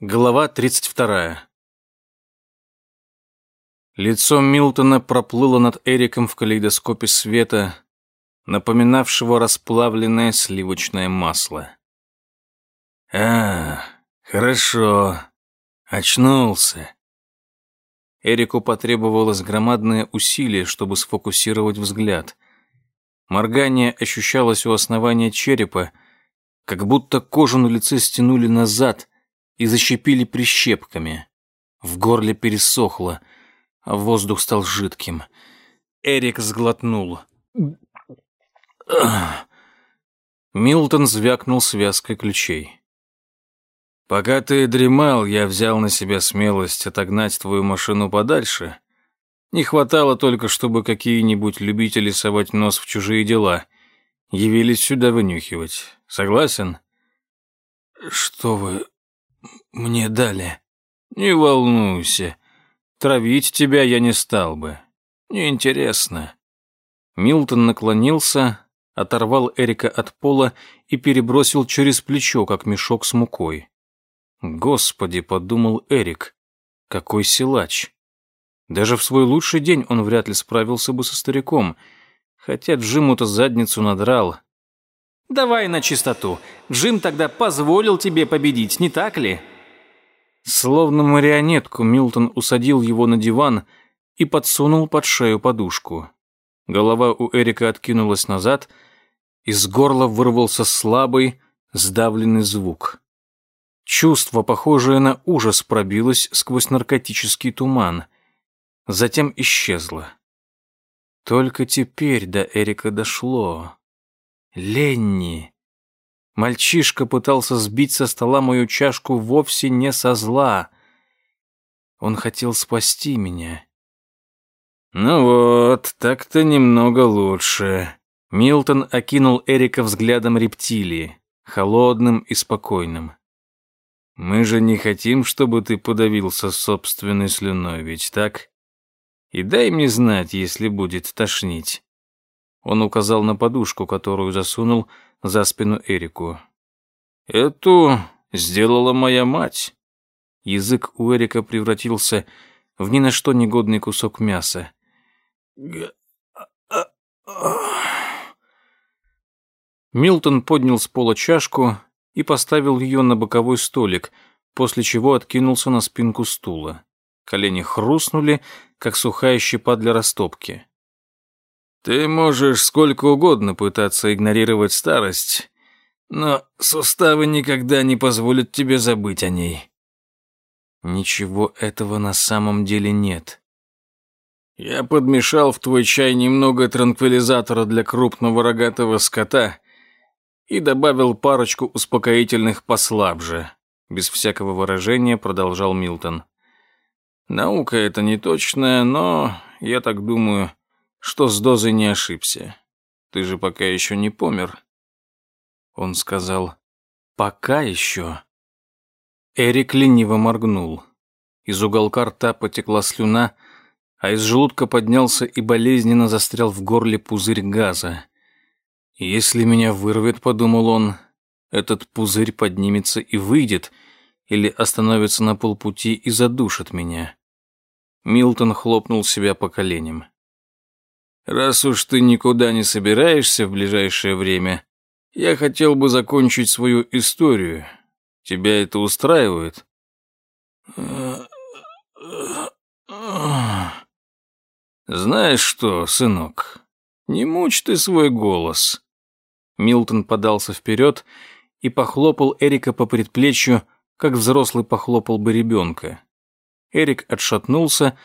Глава 32. Лицо Милтона проплыло над Эриком в калейдоскопе света, напоминавшего расплавленное сливочное масло. «А, хорошо. Очнулся». Эрику потребовалось громадное усилие, чтобы сфокусировать взгляд. Моргание ощущалось у основания черепа, как будто кожу на лице стянули назад и защипили прищепками. В горле пересохло, а воздух стал жидким. Эрик сглотнул. Милтон звякнул связкой ключей. «Пока ты дремал, я взял на себя смелость отогнать твою машину подальше. Не хватало только, чтобы какие-нибудь любители совать нос в чужие дела явились сюда вынюхивать. Согласен?» «Что вы мне дали?» «Не волнуйся. Травить тебя я не стал бы. Неинтересно». Милтон наклонился, оторвал Эрика от пола и перебросил через плечо, как мешок с мукой. «Господи», — подумал Эрик, — «какой силач!» Даже в свой лучший день он вряд ли справился бы со стариком, хотя Джиму-то задницу надрал. «Давай на чистоту. Джим тогда позволил тебе победить, не так ли?» Словно марионетку Милтон усадил его на диван и подсунул под шею подушку. Голова у Эрика откинулась назад, из горла вырвался слабый, сдавленный звук. Чувство, похожее на ужас, пробилось сквозь наркотический туман. Затем исчезло. Только теперь до Эрика дошло. Ленни. Мальчишка пытался сбить со стола мою чашку вовсе не со зла. Он хотел спасти меня. Ну вот, так-то немного лучше. Милтон окинул Эрика взглядом рептилии, холодным и спокойным. Мы же не хотим, чтобы ты подавился собственной слюной, ведь так? И дай мне знать, если будет тошнить. Он указал на подушку, которую засунул за спину Эрику. «Эту сделала моя мать». Язык у Эрика превратился в ни на что негодный кусок мяса. Милтон поднял с пола чашку и поставил ее на боковой столик, после чего откинулся на спинку стула. Колени хрустнули, как сухая щепа для растопки. Ты можешь сколько угодно пытаться игнорировать старость, но суставы никогда не позволят тебе забыть о ней. Ничего этого на самом деле нет. Я подмешал в твой чай немного транквилизатора для крупного рогатого скота и добавил парочку успокоительных послабже. Без всякого выражения продолжал Милтон. Наука это не точная, но, я так думаю, что с дозой не ошибся. Ты же пока еще не помер. Он сказал, пока еще. Эрик лениво моргнул. Из уголка рта потекла слюна, а из желудка поднялся и болезненно застрял в горле пузырь газа. «Если меня вырвет», — подумал он, — «этот пузырь поднимется и выйдет, или остановится на полпути и задушит меня». Милтон хлопнул себя по коленям. Раз уж ты никуда не собираешься в ближайшее время, я хотел бы закончить свою историю. Тебя это устраивает? Знаешь что, сынок, не мучь ты свой голос. Милтон подался вперед и похлопал Эрика по предплечью, как взрослый похлопал бы ребенка. Эрик отшатнулся,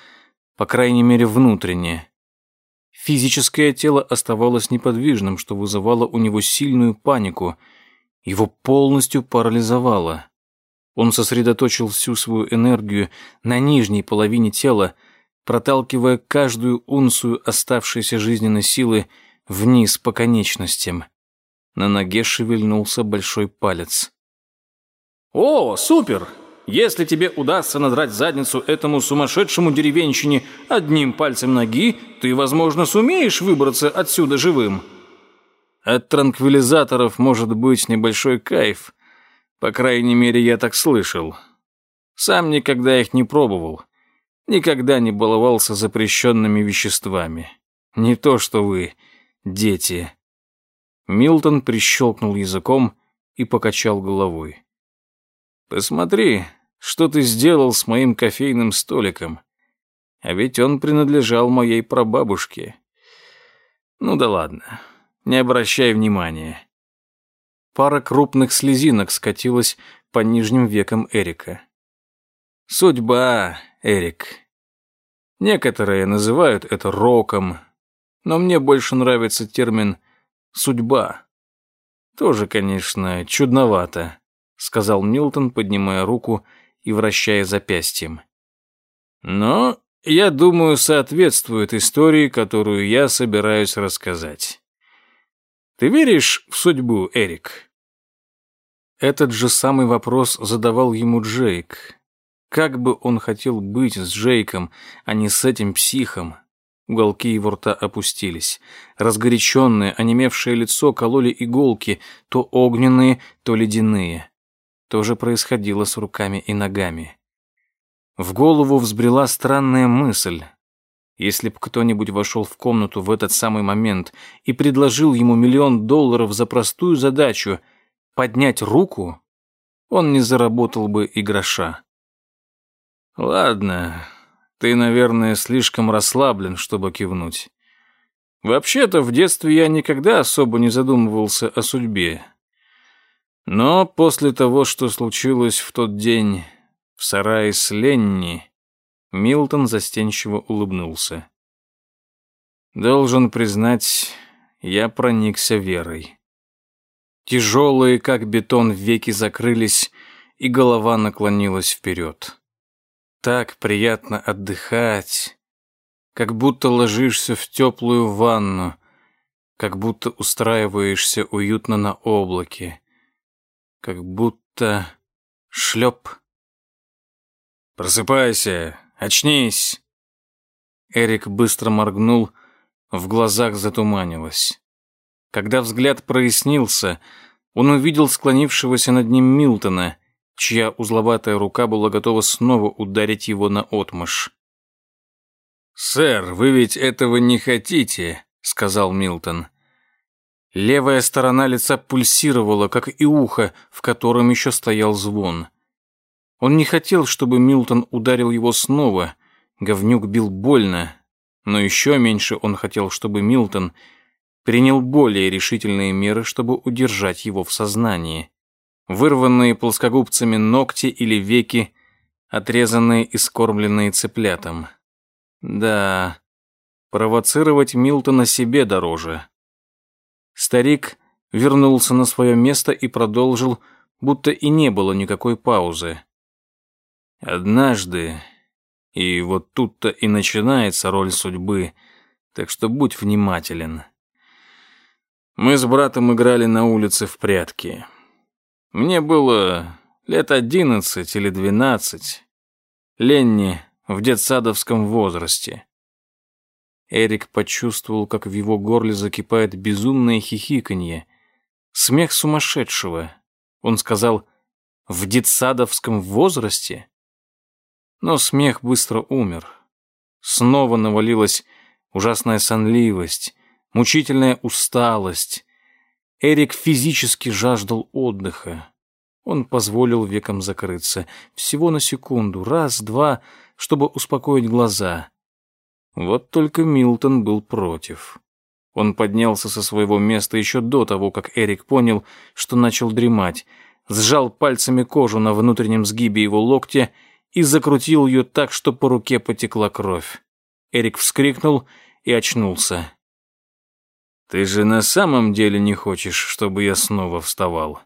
по крайней мере, внутренне, Физическое тело оставалось неподвижным, что вызывало у него сильную панику. Его полностью парализовало. Он сосредоточил всю свою энергию на нижней половине тела, проталкивая каждую унцию оставшейся жизненной силы вниз по конечностям. На ноге шевельнулся большой палец. «О, супер! Если тебе удастся надрать задницу этому сумасшедшему деревенщине одним пальцем ноги, ты, возможно, сумеешь выбраться отсюда живым. От транквилизаторов может быть небольшой кайф. По крайней мере, я так слышал. Сам никогда их не пробовал. Никогда не баловался запрещенными веществами. Не то, что вы, дети. Милтон прищелкнул языком и покачал головой. Посмотри, что ты сделал с моим кофейным столиком. А ведь он принадлежал моей прабабушке. Ну да ладно, не обращай внимания. Пара крупных слезинок скатилась по нижним векам Эрика. Судьба, Эрик. Некоторые называют это роком, но мне больше нравится термин «судьба». Тоже, конечно, чудновато, сказал Милтон, поднимая руку и вращая запястьем. Но, я думаю, соответствует истории, которую я собираюсь рассказать. Ты веришь в судьбу, Эрик? Этот же самый вопрос задавал ему Джейк. Как бы он хотел быть с Джейком, а не с этим психом. Уголки его рта опустились. Разгоряченное, онемевшее лицо кололи иголки, то огненные, то ледяные. То же происходило с руками и ногами. В голову взбрела странная мысль. Если б кто-нибудь вошел в комнату в этот самый момент и предложил ему миллион долларов за простую задачу поднять руку, он не заработал бы и гроша. Ладно, ты, наверное, слишком расслаблен, чтобы кивнуть. Вообще-то в детстве я никогда особо не задумывался о судьбе. Но после того, что случилось в тот день в сарае с Ленни, Милтон застенчиво улыбнулся. Должен признать, я проникся верой. Тяжелые, как бетон, веки закрылись, и голова наклонилась вперед. Так приятно отдыхать, как будто ложишься в теплую ванну, как будто устраиваешься уютно на облаке, как будто шлеп. «Просыпайся, очнись!» Эрик быстро моргнул, в глазах затуманилось. Когда взгляд прояснился, он увидел склонившегося над ним Милтона — чья узловатая рука была готова снова ударить его на отмышь. «Сэр, вы ведь этого не хотите», — сказал Милтон. Левая сторона лица пульсировала, как и ухо, в котором еще стоял звон. Он не хотел, чтобы Милтон ударил его снова. Говнюк бил больно. Но еще меньше он хотел, чтобы Милтон принял более решительные меры, чтобы удержать его в сознании вырванные плоскогубцами ногти или веки, отрезанные и скормленные цыплятам. Да, провоцировать Милтона себе дороже. Старик вернулся на свое место и продолжил, будто и не было никакой паузы. Однажды, и вот тут-то и начинается роль судьбы, так что будь внимателен. Мы с братом играли на улице в прятки. Мне было лет одиннадцать или двенадцать. Ленни в детсадовском возрасте. Эрик почувствовал, как в его горле закипает безумное хихиканье. Смех сумасшедшего. Он сказал «в детсадовском возрасте?» Но смех быстро умер. Снова навалилась ужасная сонливость, мучительная усталость, Эрик физически жаждал отдыха. Он позволил векам закрыться. Всего на секунду, раз, два, чтобы успокоить глаза. Вот только Милтон был против. Он поднялся со своего места еще до того, как Эрик понял, что начал дремать, сжал пальцами кожу на внутреннем сгибе его локтя и закрутил ее так, что по руке потекла кровь. Эрик вскрикнул и очнулся. Ты же на самом деле не хочешь, чтобы я снова вставал?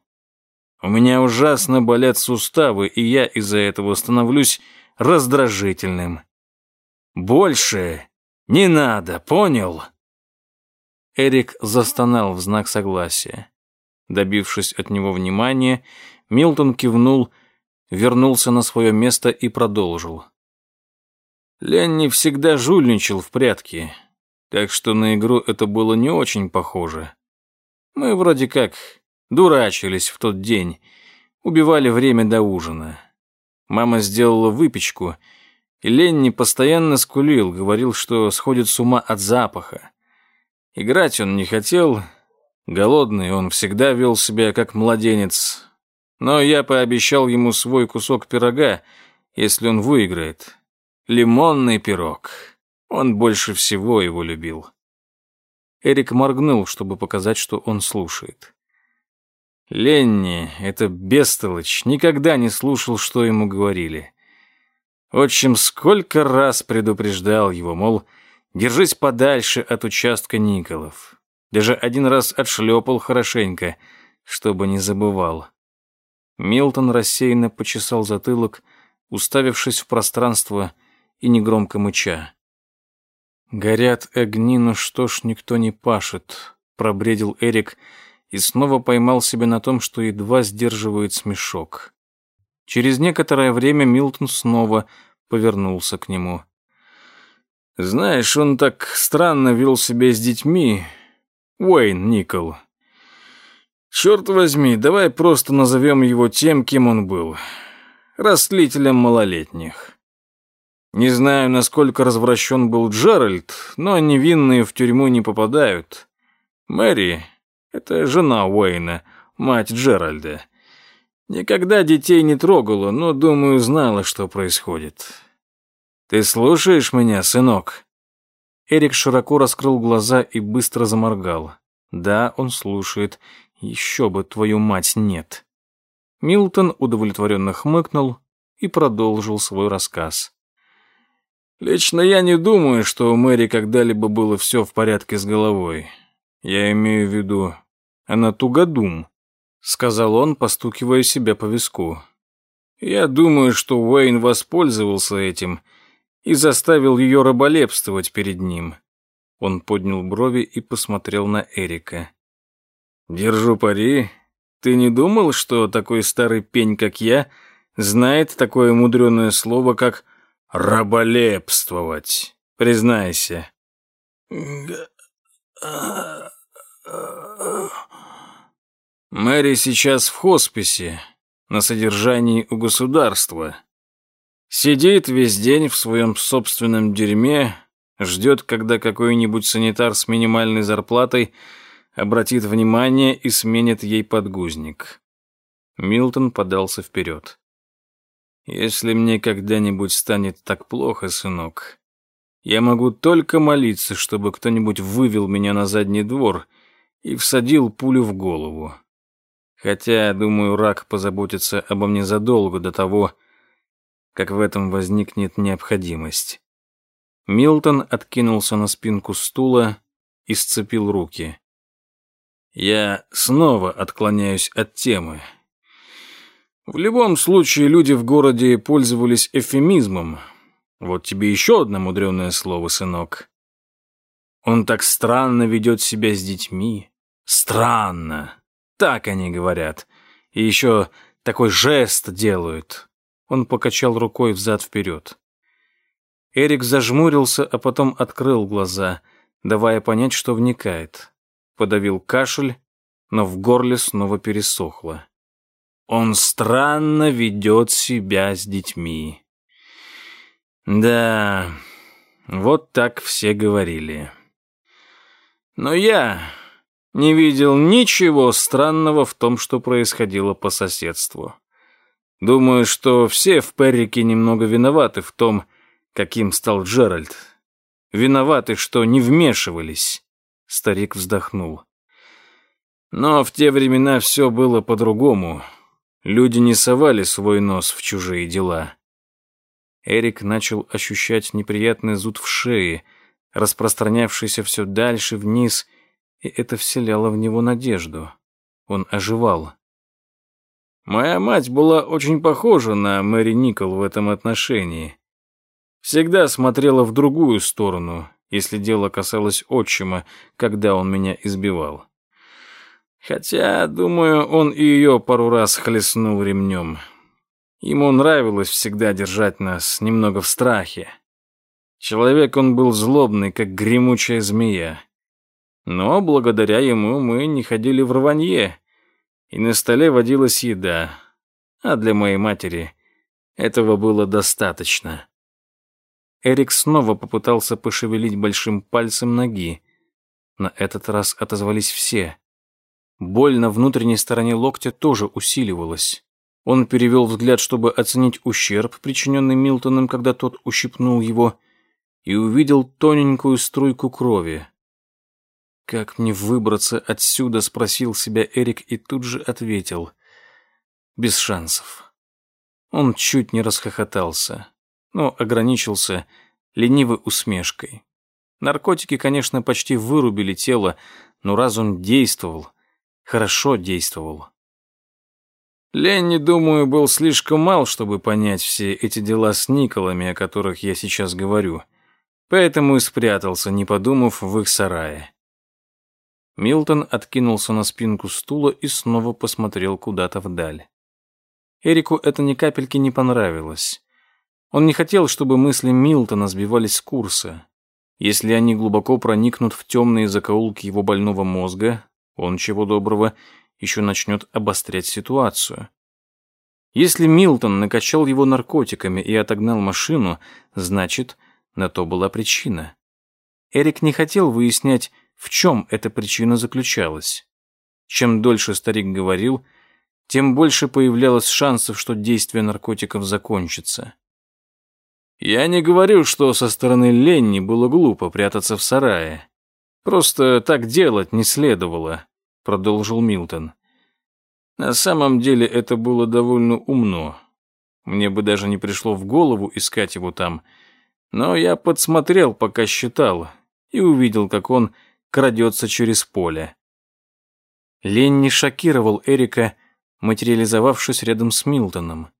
У меня ужасно болят суставы, и я из-за этого становлюсь раздражительным. Больше не надо, понял? Эрик застонал в знак согласия. Добившись от него внимания, Милтон кивнул, вернулся на свое место и продолжил. Ленни всегда жульничал в прятки, так что на игру это было не очень похоже. Мы вроде как дурачились в тот день, убивали время до ужина. Мама сделала выпечку, и Ленни постоянно скулил, говорил, что сходит с ума от запаха. Играть он не хотел, голодный он всегда вел себя как младенец, но я пообещал ему свой кусок пирога, если он выиграет. Лимонный пирог. Он больше всего его любил. Эрик моргнул, чтобы показать, что он слушает. Ленни, это бестолочь, никогда не слушал, что ему говорили. Отчим сколько раз предупреждал его, мол, держись подальше от участка Николов. Даже один раз отшлепал хорошенько, чтобы не забывал. Милтон рассеянно почесал затылок, уставившись в пространство и негромко мыча. «Горят огни, но что ж никто не пашет», — пробредил Эрик и снова поймал себя на том, что едва сдерживает смешок. Через некоторое время Милтон снова повернулся к нему. «Знаешь, он так странно вел себя с детьми, Уэйн Никол. Черт возьми, давай просто назовем его тем, кем он был. Растлителем малолетних. Не знаю, насколько развращен был Джеральд, но невинные в тюрьму не попадают. Мэри — это жена Уэйна, мать Джеральда. Никогда детей не трогала, но, думаю, знала, что происходит. Ты слушаешь меня, сынок?» Эрик широко раскрыл глаза и быстро заморгал. Да, он слушает, еще бы, твою мать, нет. Милтон удовлетворенно хмыкнул и продолжил свой рассказ. Лично я не думаю, что у Мэри когда-либо было все в порядке с головой. Я имею в виду, она тугодум, сказал он, постукивая себя по виску. Я думаю, что Уэйн воспользовался этим и заставил ее раболепствовать перед ним. Он поднял брови и посмотрел на Эрика. «Держу пари. Ты не думал, что такой старый пень, как я, знает такое мудреное слово, как «раболепствовать»? Признайся». Мэри сейчас в хосписе, на содержании у государства. Сидит весь день в своем собственном дерьме, ждет, когда какой-нибудь санитар с минимальной зарплатой – обратит внимание и сменит ей подгузник. Милтон подался вперед. «Если мне когда-нибудь станет так плохо, сынок, я могу только молиться, чтобы кто-нибудь вывел меня на задний двор и всадил пулю в голову. Хотя, думаю, рак позаботится обо мне задолго до того, как в этом возникнет необходимость». Милтон откинулся на спинку стула и сцепил руки. Я снова отклоняюсь от темы. В любом случае, люди в городе пользовались эвфемизмом. Вот тебе еще одно мудреное слово, сынок. Он так странно ведет себя с детьми. Странно. Так они говорят. И еще такой жест делают. Он покачал рукой взад-вперед. Эрик зажмурился, а потом открыл глаза, давая понять, что вникает подавил кашель, но в горле снова пересохло. Он странно ведет себя с детьми. Да, вот так все говорили. Но я не видел ничего странного в том, что происходило по соседству. Думаю, что все в Перрике немного виноваты в том, каким стал Джеральд. Виноваты, что не вмешивались. Старик вздохнул. Но в те времена все было по-другому. Люди не совали свой нос в чужие дела. Эрик начал ощущать неприятный зуд в шее, распространявшийся все дальше вниз, и это вселяло в него надежду. Он оживал. Моя мать была очень похожа на Мэри Никол в этом отношении. Всегда смотрела в другую сторону, если дело касалось отчима, когда он меня избивал. Хотя, думаю, он и ее пару раз хлестнул ремнем. Ему нравилось всегда держать нас немного в страхе. Человек он был злобный, как гремучая змея. Но благодаря ему мы не ходили в рванье, и на столе водилась еда. А для моей матери Этого было достаточно. Эрик снова попытался пошевелить большим пальцем ноги. На этот раз отозвались все. Боль на внутренней стороне локтя тоже усиливалась. Он перевел взгляд, чтобы оценить ущерб, причиненный Милтоном, когда тот ущипнул его, и увидел тоненькую струйку крови. «Как мне выбраться отсюда?» — спросил себя Эрик и тут же ответил. «Без шансов». Он чуть не расхохотался, но ограничился ленивой усмешкой. Наркотики, конечно, почти вырубили тело, но разум действовал, хорошо действовал. Ленни, думаю, был слишком мал, чтобы понять все эти дела с Николами, о которых я сейчас говорю. Поэтому и спрятался, не подумав, в их сарае. Милтон откинулся на спинку стула и снова посмотрел куда-то вдаль. Эрику это ни капельки не понравилось. Он не хотел, чтобы мысли Милтона сбивались с курса. Если они глубоко проникнут в темные закоулки его больного мозга, он, чего доброго, еще начнет обострять ситуацию. Если Милтон накачал его наркотиками и отогнал машину, значит, на то была причина. Эрик не хотел выяснять, в чем эта причина заключалась. Чем дольше старик говорил, тем больше появлялось шансов, что действие наркотиков закончится. Я не говорю, что со стороны Ленни было глупо прятаться в сарае. Просто так делать не следовало продолжил Милтон. На самом деле это было довольно умно. Мне бы даже не пришло в голову искать его там, но я подсмотрел, пока считал, и увидел, как он крадется через поле. Ленни шокировал Эрика, материализовавшись рядом с Милтоном.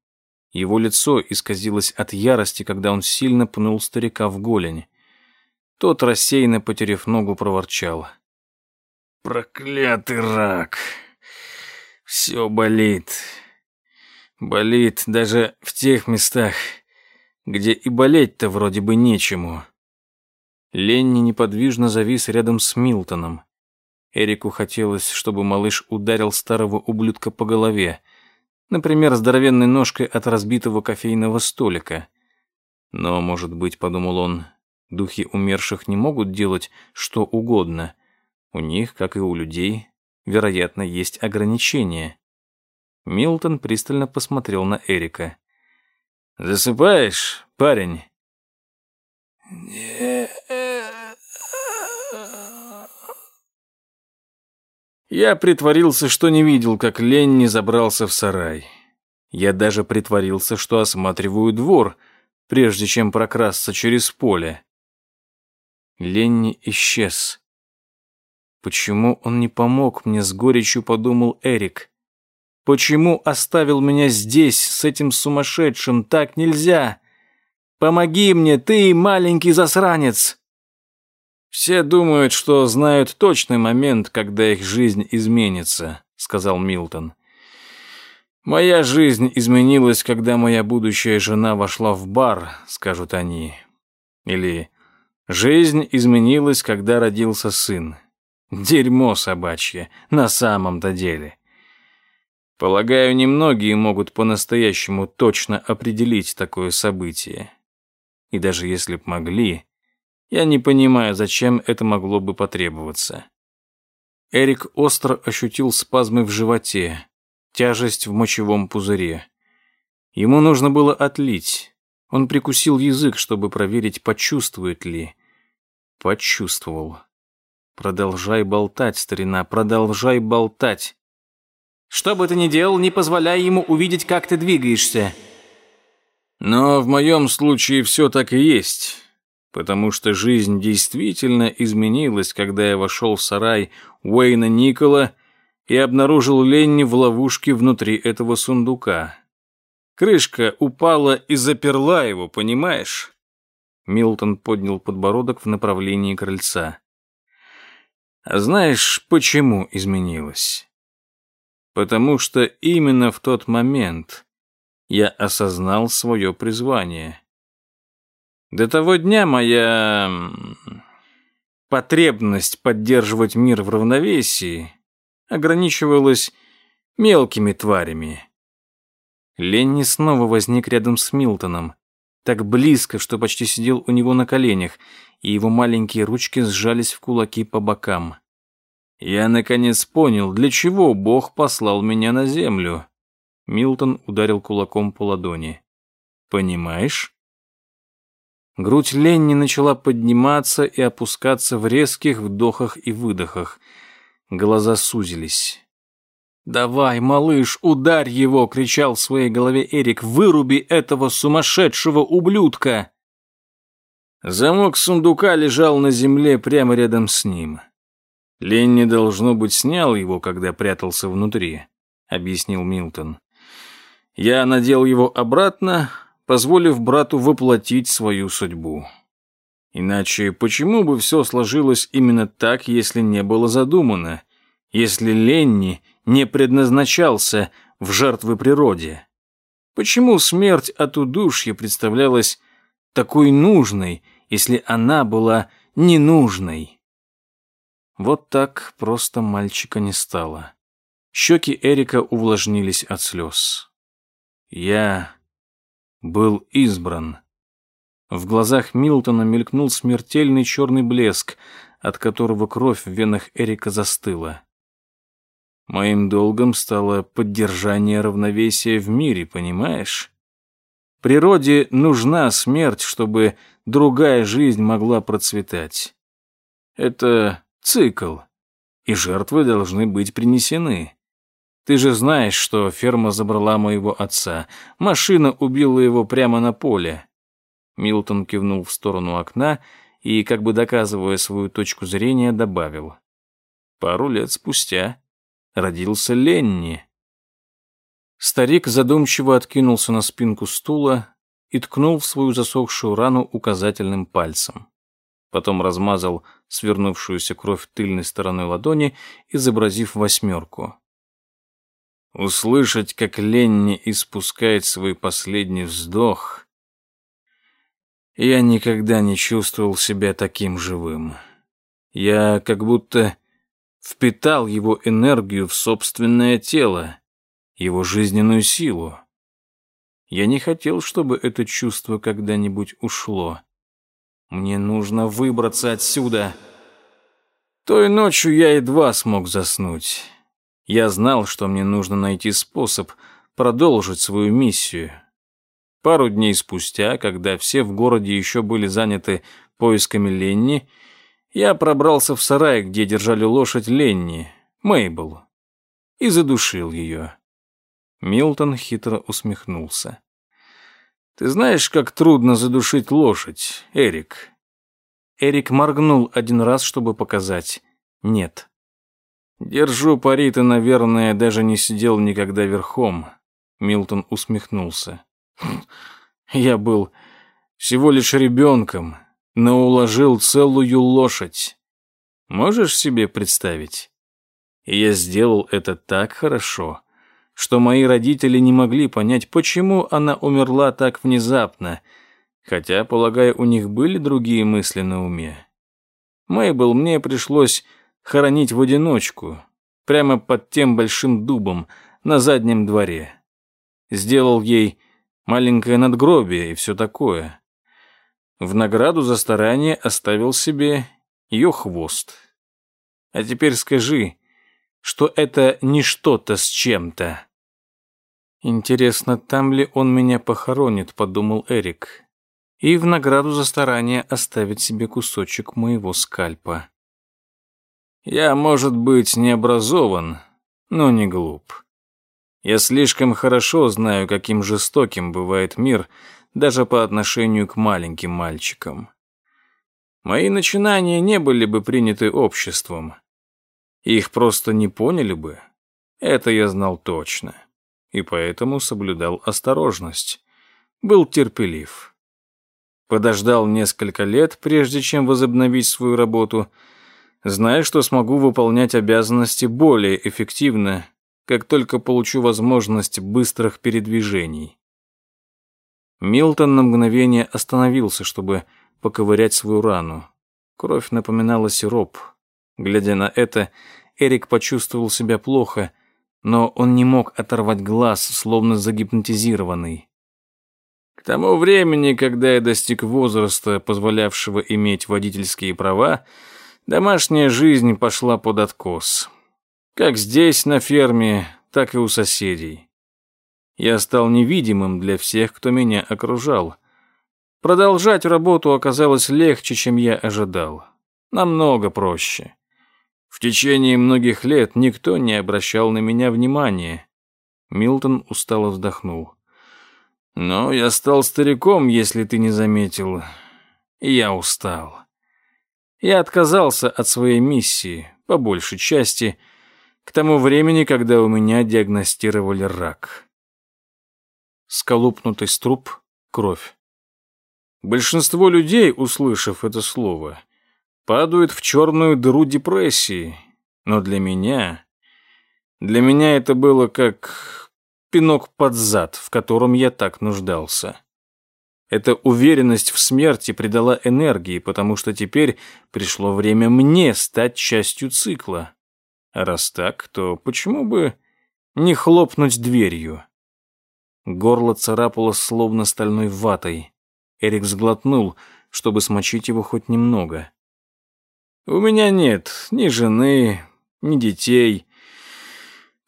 Его лицо исказилось от ярости, когда он сильно пнул старика в голень. Тот, рассеянно потеряв ногу, проворчал — Проклятый рак. Все болит. Болит даже в тех местах, где и болеть-то вроде бы нечему. Ленни неподвижно завис рядом с Милтоном. Эрику хотелось, чтобы малыш ударил старого ублюдка по голове, например, здоровенной ножкой от разбитого кофейного столика. Но, может быть, подумал он, духи умерших не могут делать что угодно — у них, как и у людей, вероятно, есть ограничения. Милтон пристально посмотрел на Эрика. «Засыпаешь, парень?» Я притворился, что не видел, как Ленни забрался в сарай. Я даже притворился, что осматриваю двор, прежде чем прокрасться через поле. Ленни исчез. Почему он не помог мне, с горечью подумал Эрик. Почему оставил меня здесь, с этим сумасшедшим? Так нельзя. Помоги мне, ты, маленький засранец. Все думают, что знают точный момент, когда их жизнь изменится, сказал Милтон. Моя жизнь изменилась, когда моя будущая жена вошла в бар, скажут они. Или жизнь изменилась, когда родился сын. Дерьмо собачье, на самом-то деле. Полагаю, немногие могут по-настоящему точно определить такое событие. И даже если б могли, я не понимаю, зачем это могло бы потребоваться. Эрик остро ощутил спазмы в животе, тяжесть в мочевом пузыре. Ему нужно было отлить. Он прикусил язык, чтобы проверить, почувствует ли. Почувствовал. Продолжай болтать, старина, продолжай болтать. Что бы ты ни делал, не позволяй ему увидеть, как ты двигаешься. Но в моем случае все так и есть, потому что жизнь действительно изменилась, когда я вошел в сарай Уэйна Никола и обнаружил Ленни в ловушке внутри этого сундука. Крышка упала и заперла его, понимаешь? Милтон поднял подбородок в направлении крыльца. А знаешь, почему изменилось? Потому что именно в тот момент я осознал свое призвание. До того дня моя потребность поддерживать мир в равновесии ограничивалась мелкими тварями. Ленни снова возник рядом с Милтоном, так близко, что почти сидел у него на коленях, и его маленькие ручки сжались в кулаки по бокам. Я наконец понял, для чего Бог послал меня на землю. Милтон ударил кулаком по ладони. Понимаешь? Грудь Ленни начала подниматься и опускаться в резких вдохах и выдохах. Глаза сузились. «Давай, малыш, ударь его!» — кричал в своей голове Эрик. «Выруби этого сумасшедшего ублюдка!» Замок сундука лежал на земле прямо рядом с ним. Ленни, должно быть, снял его, когда прятался внутри, — объяснил Милтон. Я надел его обратно, позволив брату воплотить свою судьбу. Иначе почему бы все сложилось именно так, если не было задумано, если Ленни не предназначался в жертвы природе? Почему смерть от удушья представлялась такой нужной, если она была ненужной? Вот так просто мальчика не стало. Щеки Эрика увлажнились от слез. Я был избран. В глазах Милтона мелькнул смертельный черный блеск, от которого кровь в венах Эрика застыла. Моим долгом стало поддержание равновесия в мире, понимаешь? Природе нужна смерть, чтобы другая жизнь могла процветать. Это цикл, и жертвы должны быть принесены. Ты же знаешь, что ферма забрала моего отца. Машина убила его прямо на поле. Милтон кивнул в сторону окна и, как бы доказывая свою точку зрения, добавил. Пару лет спустя родился Ленни. Старик задумчиво откинулся на спинку стула и ткнул в свою засохшую рану указательным пальцем. Потом размазал свернувшуюся кровь тыльной стороной ладони, изобразив восьмерку. Услышать, как Ленни испускает свой последний вздох, я никогда не чувствовал себя таким живым. Я как будто впитал его энергию в собственное тело, его жизненную силу. Я не хотел, чтобы это чувство когда-нибудь ушло. Мне нужно выбраться отсюда. Той ночью я едва смог заснуть. Я знал, что мне нужно найти способ продолжить свою миссию. Пару дней спустя, когда все в городе еще были заняты поисками Ленни, я пробрался в сарай, где держали лошадь Ленни, Мейбл, и задушил ее. Милтон хитро усмехнулся. «Ты знаешь, как трудно задушить лошадь, Эрик?» Эрик моргнул один раз, чтобы показать «нет». «Держу пари, ты, наверное, даже не сидел никогда верхом», — Милтон усмехнулся. «Я был всего лишь ребенком, но уложил целую лошадь. Можешь себе представить? Я сделал это так хорошо, что мои родители не могли понять, почему она умерла так внезапно, хотя, полагаю, у них были другие мысли на уме. Мэйбл мне пришлось хоронить в одиночку, прямо под тем большим дубом на заднем дворе. Сделал ей маленькое надгробие и все такое. В награду за старание оставил себе ее хвост. А теперь скажи, что это не что-то с чем-то. Интересно, там ли он меня похоронит, подумал Эрик. И в награду за старание оставит себе кусочек моего скальпа. Я, может быть, не образован, но не глуп. Я слишком хорошо знаю, каким жестоким бывает мир даже по отношению к маленьким мальчикам. Мои начинания не были бы приняты обществом. Их просто не поняли бы. Это я знал точно. И поэтому соблюдал осторожность. Был терпелив. Подождал несколько лет, прежде чем возобновить свою работу – Знаю, что смогу выполнять обязанности более эффективно, как только получу возможность быстрых передвижений. Милтон на мгновение остановился, чтобы поковырять свою рану. Кровь напоминала сироп. Глядя на это, Эрик почувствовал себя плохо, но он не мог оторвать глаз, словно загипнотизированный. К тому времени, когда я достиг возраста, позволявшего иметь водительские права, домашняя жизнь пошла под откос. Как здесь, на ферме, так и у соседей. Я стал невидимым для всех, кто меня окружал. Продолжать работу оказалось легче, чем я ожидал. Намного проще. В течение многих лет никто не обращал на меня внимания. Милтон устало вздохнул. Но я стал стариком, если ты не заметил. И я устал. Я отказался от своей миссии, по большей части, к тому времени, когда у меня диагностировали рак. Сколупнутый струп, кровь. Большинство людей, услышав это слово, падают в черную дыру депрессии. Но для меня... Для меня это было как пинок под зад, в котором я так нуждался. Эта уверенность в смерти придала энергии, потому что теперь пришло время мне стать частью цикла. А раз так, то почему бы не хлопнуть дверью? Горло царапало словно стальной ватой. Эрик сглотнул, чтобы смочить его хоть немного. У меня нет ни жены, ни детей.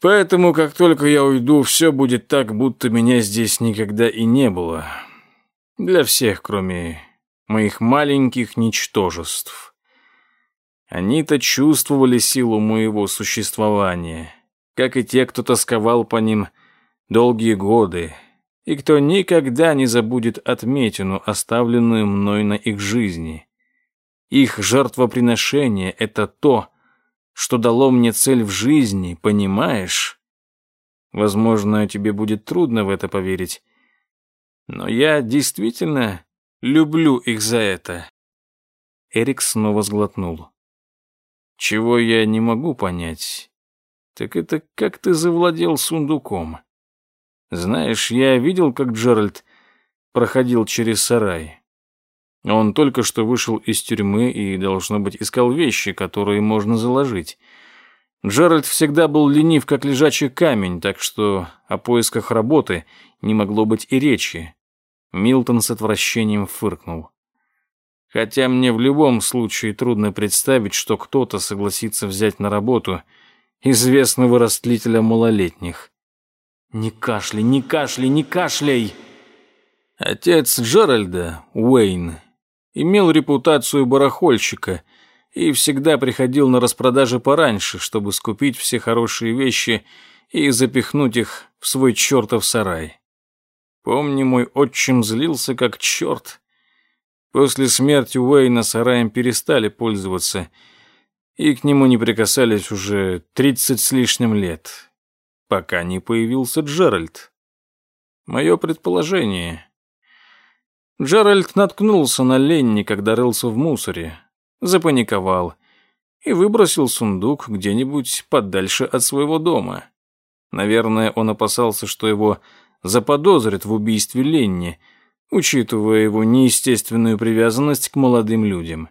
Поэтому, как только я уйду, все будет так, будто меня здесь никогда и не было. Для всех, кроме моих маленьких ничтожеств. Они-то чувствовали силу моего существования, как и те, кто тосковал по ним долгие годы, и кто никогда не забудет отметину, оставленную мной на их жизни. Их жертвоприношение — это то, что дало мне цель в жизни, понимаешь? Возможно, тебе будет трудно в это поверить, но я действительно люблю их за это. Эрик снова сглотнул. Чего я не могу понять, так это как ты завладел сундуком. Знаешь, я видел, как Джеральд проходил через сарай. Он только что вышел из тюрьмы и, должно быть, искал вещи, которые можно заложить. Джеральд всегда был ленив, как лежачий камень, так что о поисках работы не могло быть и речи. Милтон с отвращением фыркнул. Хотя мне в любом случае трудно представить, что кто-то согласится взять на работу известного растлителя малолетних. «Не кашляй, не кашляй, не кашляй!» Отец Джеральда, Уэйн, имел репутацию барахольщика и всегда приходил на распродажи пораньше, чтобы скупить все хорошие вещи и запихнуть их в свой чертов сарай. Помню, мой отчим злился как черт. После смерти Уэйна сараем перестали пользоваться, и к нему не прикасались уже тридцать с лишним лет, пока не появился Джеральд. Мое предположение, Джеральд наткнулся на Ленни, когда рылся в мусоре, запаниковал и выбросил сундук где-нибудь подальше от своего дома. Наверное, он опасался, что его заподозрят в убийстве Ленни, учитывая его неестественную привязанность к молодым людям.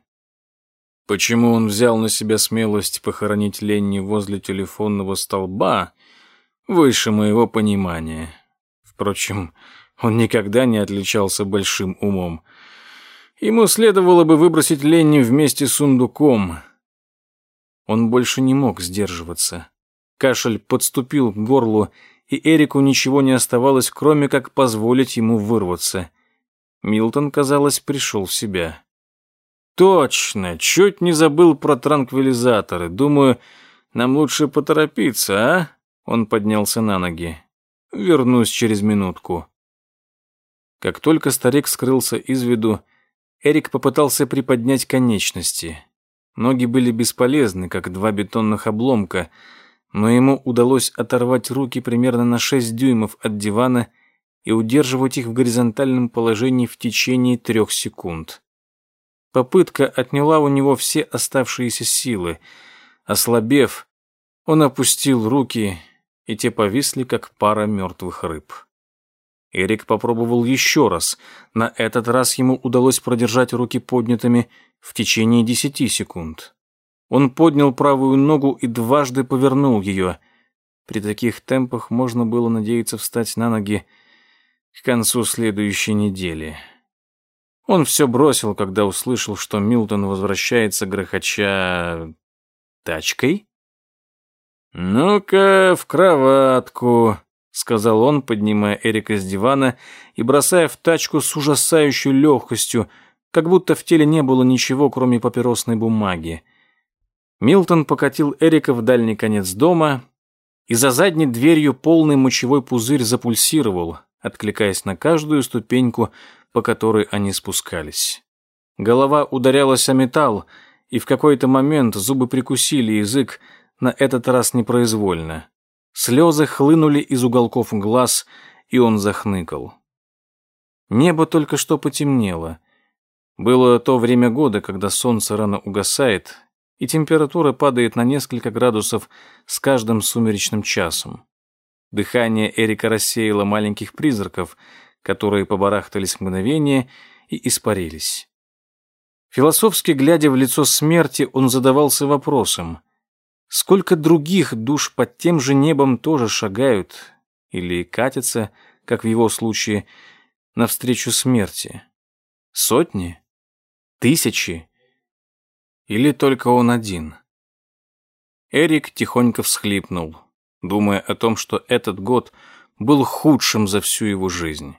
Почему он взял на себя смелость похоронить Ленни возле телефонного столба, выше моего понимания. Впрочем, он никогда не отличался большим умом. Ему следовало бы выбросить Ленни вместе с сундуком. Он больше не мог сдерживаться. Кашель подступил к горлу, и Эрику ничего не оставалось, кроме как позволить ему вырваться. Милтон, казалось, пришел в себя. «Точно! Чуть не забыл про транквилизаторы. Думаю, нам лучше поторопиться, а?» Он поднялся на ноги. «Вернусь через минутку». Как только старик скрылся из виду, Эрик попытался приподнять конечности. Ноги были бесполезны, как два бетонных обломка, но ему удалось оторвать руки примерно на 6 дюймов от дивана и удерживать их в горизонтальном положении в течение трех секунд. Попытка отняла у него все оставшиеся силы. Ослабев, он опустил руки, и те повисли, как пара мертвых рыб. Эрик попробовал еще раз. На этот раз ему удалось продержать руки поднятыми в течение десяти секунд. Он поднял правую ногу и дважды повернул ее. При таких темпах можно было надеяться встать на ноги к концу следующей недели. Он все бросил, когда услышал, что Милтон возвращается грохоча... тачкой? «Ну-ка, в кроватку», — сказал он, поднимая Эрика с дивана и бросая в тачку с ужасающей легкостью, как будто в теле не было ничего, кроме папиросной бумаги. Милтон покатил Эрика в дальний конец дома, и за задней дверью полный мочевой пузырь запульсировал, откликаясь на каждую ступеньку, по которой они спускались. Голова ударялась о металл, и в какой-то момент зубы прикусили язык, на этот раз непроизвольно. Слезы хлынули из уголков глаз, и он захныкал. Небо только что потемнело. Было то время года, когда солнце рано угасает, и температура падает на несколько градусов с каждым сумеречным часом. Дыхание Эрика рассеяло маленьких призраков, которые побарахтались мгновение и испарились. Философски глядя в лицо смерти, он задавался вопросом, сколько других душ под тем же небом тоже шагают или катятся, как в его случае, навстречу смерти? Сотни? Тысячи? Или только он один? Эрик тихонько всхлипнул, думая о том, что этот год был худшим за всю его жизнь.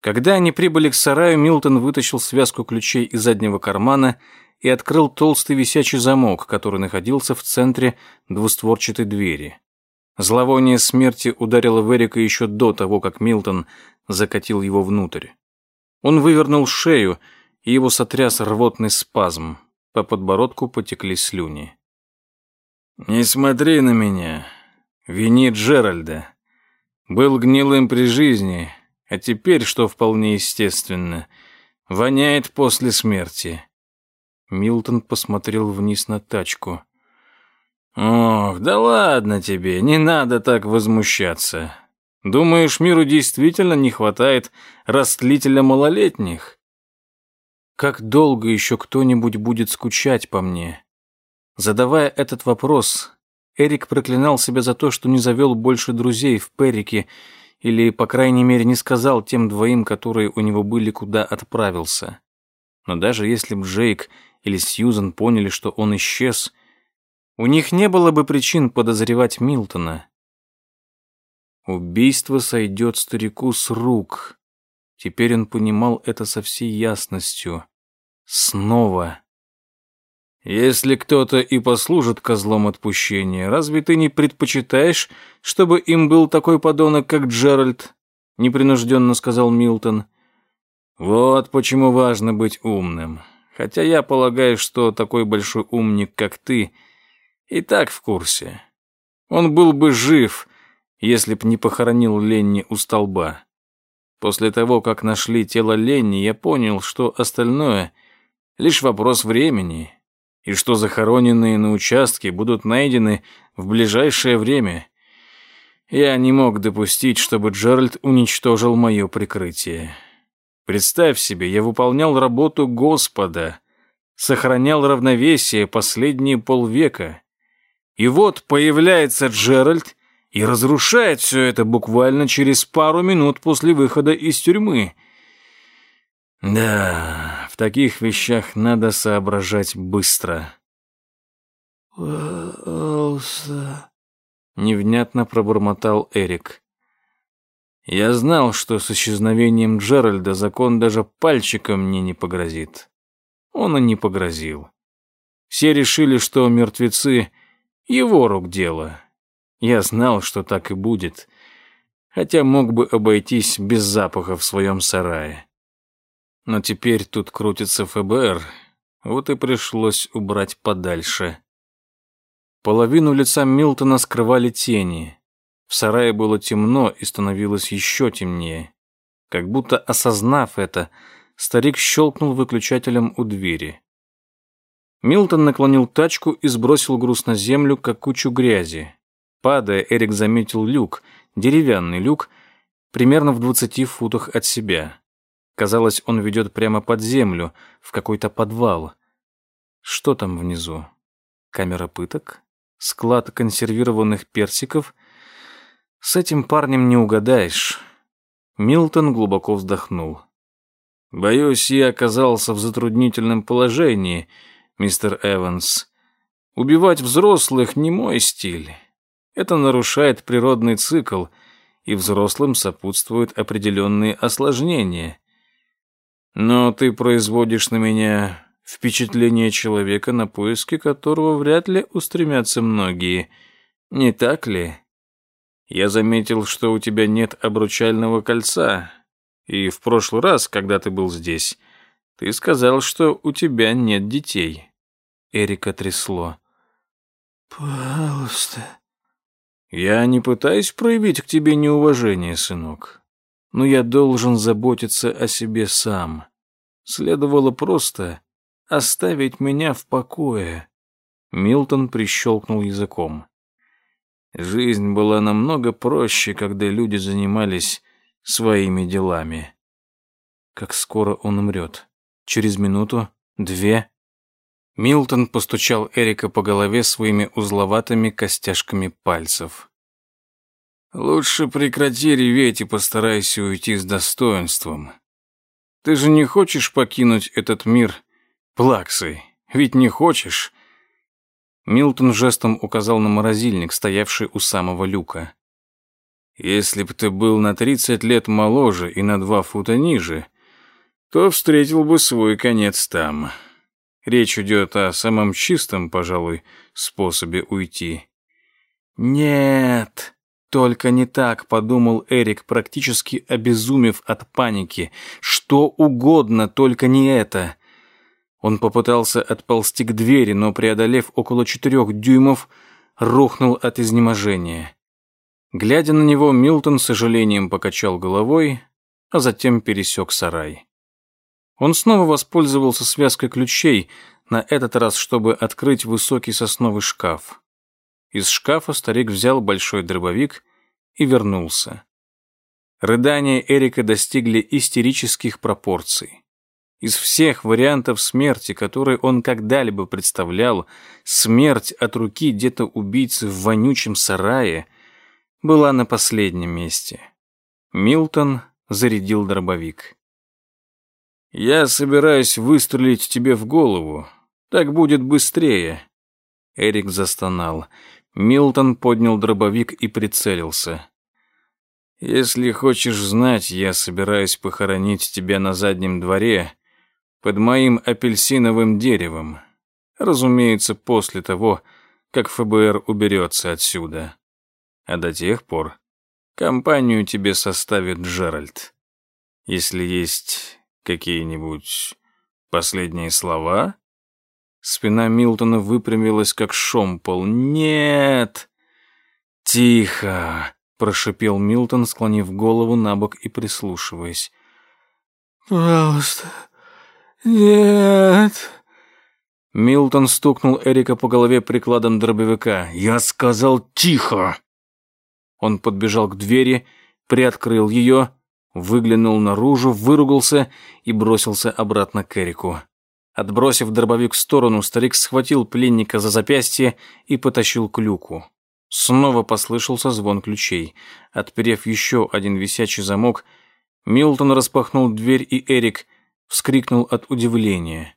Когда они прибыли к сараю, Милтон вытащил связку ключей из заднего кармана и открыл толстый висячий замок, который находился в центре двустворчатой двери. Зловоние смерти ударило в Эрика еще до того, как Милтон закатил его внутрь. Он вывернул шею и его сотряс рвотный спазм. По подбородку потекли слюни. «Не смотри на меня. Вини Джеральда. Был гнилым при жизни, а теперь, что вполне естественно, воняет после смерти». Милтон посмотрел вниз на тачку. «Ох, да ладно тебе, не надо так возмущаться. Думаешь, миру действительно не хватает растлителя малолетних? Как долго еще кто-нибудь будет скучать по мне? Задавая этот вопрос, Эрик проклинал себя за то, что не завел больше друзей в Перрике или, по крайней мере, не сказал тем двоим, которые у него были, куда отправился. Но даже если бы Джейк или Сьюзан поняли, что он исчез, у них не было бы причин подозревать Милтона. Убийство сойдет старику с рук. Теперь он понимал это со всей ясностью. Снова. Если кто-то и послужит козлом отпущения, разве ты не предпочитаешь, чтобы им был такой подонок, как Джеральд? Непринужденно сказал Милтон. Вот почему важно быть умным. Хотя я полагаю, что такой большой умник, как ты, и так в курсе. Он был бы жив, если б не похоронил Ленни у столба. После того, как нашли тело Ленни, я понял, что остальное — лишь вопрос времени, и что захороненные на участке будут найдены в ближайшее время. Я не мог допустить, чтобы Джеральд уничтожил мое прикрытие. Представь себе, я выполнял работу Господа, сохранял равновесие последние полвека. И вот появляется Джеральд и разрушает все это буквально через пару минут после выхода из тюрьмы. Да, в таких вещах надо соображать быстро. «Пожалуйста», — невнятно пробормотал Эрик. Я знал, что с исчезновением Джеральда закон даже пальчиком мне не погрозит. Он и не погрозил. Все решили, что мертвецы — его рук дело, я знал, что так и будет, хотя мог бы обойтись без запаха в своем сарае. Но теперь тут крутится ФБР, вот и пришлось убрать подальше. Половину лица Милтона скрывали тени. В сарае было темно и становилось еще темнее. Как будто осознав это, старик щелкнул выключателем у двери. Милтон наклонил тачку и сбросил груз на землю, как кучу грязи. Падая, Эрик заметил люк, деревянный люк, примерно в двадцати футах от себя. Казалось, он ведет прямо под землю, в какой-то подвал. Что там внизу? Камера пыток? склад консервированных персиков, с этим парнем не угадаешь. Милтон глубоко вздохнул. Боюсь, я оказался в затруднительном положении, мистер Эванс. Убивать взрослых не мой стиль. Это нарушает природный цикл, и взрослым сопутствуют определенные осложнения. Но ты производишь на меня впечатление человека, на поиски которого вряд ли устремятся многие. Не так ли? Я заметил, что у тебя нет обручального кольца, и в прошлый раз, когда ты был здесь, ты сказал, что у тебя нет детей. Эрика трясло. «Пожалуйста». «Я не пытаюсь проявить к тебе неуважение, сынок, но я должен заботиться о себе сам. Следовало просто оставить меня в покое». Милтон прищелкнул языком. Жизнь была намного проще, когда люди занимались своими делами. Как скоро он умрет? Через минуту? Две? Милтон постучал Эрика по голове своими узловатыми костяшками пальцев. «Лучше прекрати реветь и постарайся уйти с достоинством. Ты же не хочешь покинуть этот мир плаксой? Ведь не хочешь?» Милтон жестом указал на морозильник, стоявший у самого люка. «Если б ты был на тридцать лет моложе и на два фута ниже, то встретил бы свой конец там. Речь идет о самом чистом, пожалуй, способе уйти». «Нет, только не так», — подумал Эрик, практически обезумев от паники. «Что угодно, только не это». Он попытался отползти к двери, но, преодолев около четырех дюймов, рухнул от изнеможения. Глядя на него, Милтон с сожалением покачал головой, а затем пересек сарай. Он снова воспользовался связкой ключей, на этот раз, чтобы открыть высокий сосновый шкаф. Из шкафа старик взял большой дробовик и вернулся. Рыдания Эрика достигли истерических пропорций. Из всех вариантов смерти, которые он когда-либо представлял, смерть от руки где-то убийцы в вонючем сарае была на последнем месте. Милтон зарядил дробовик. «Я собираюсь выстрелить тебе в голову. Так будет быстрее». Эрик застонал. Милтон поднял дробовик и прицелился. «Если хочешь знать, я собираюсь похоронить тебя на заднем дворе под моим апельсиновым деревом. Разумеется, после того, как ФБР уберется отсюда. А до тех пор компанию тебе составит Джеральд. Если есть какие-нибудь последние слова...» Спина Милтона выпрямилась, как шомпол. «Нет!» «Тихо!» — прошипел Милтон, склонив голову на бок и прислушиваясь. «Пожалуйста, «Нет!» Милтон стукнул Эрика по голове прикладом дробовика. «Я сказал тихо!» Он подбежал к двери, приоткрыл ее, выглянул наружу, выругался и бросился обратно к Эрику. Отбросив дробовик в сторону, старик схватил пленника за запястье и потащил к люку. Снова послышался звон ключей. Отперев еще один висячий замок, Милтон распахнул дверь, и Эрик вскрикнул от удивления.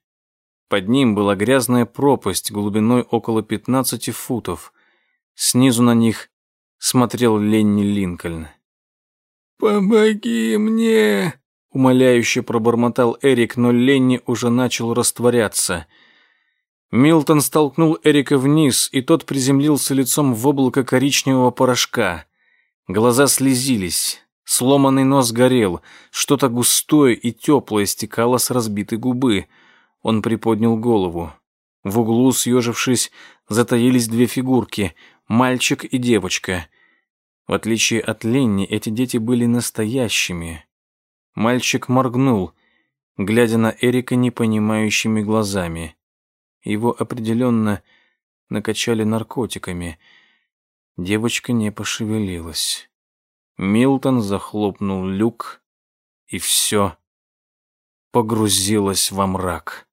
Под ним была грязная пропасть глубиной около 15 футов. Снизу на них смотрел Ленни Линкольн. «Помоги мне!» — умоляюще пробормотал Эрик, но Ленни уже начал растворяться. Милтон столкнул Эрика вниз, и тот приземлился лицом в облако коричневого порошка. Глаза слезились. Сломанный нос горел, что-то густое и теплое стекало с разбитой губы. Он приподнял голову. В углу, съежившись, затаились две фигурки — мальчик и девочка. В отличие от Ленни, эти дети были настоящими. Мальчик моргнул, глядя на Эрика непонимающими глазами. Его определенно накачали наркотиками. Девочка не пошевелилась. Милтон захлопнул люк, и все погрузилось во мрак.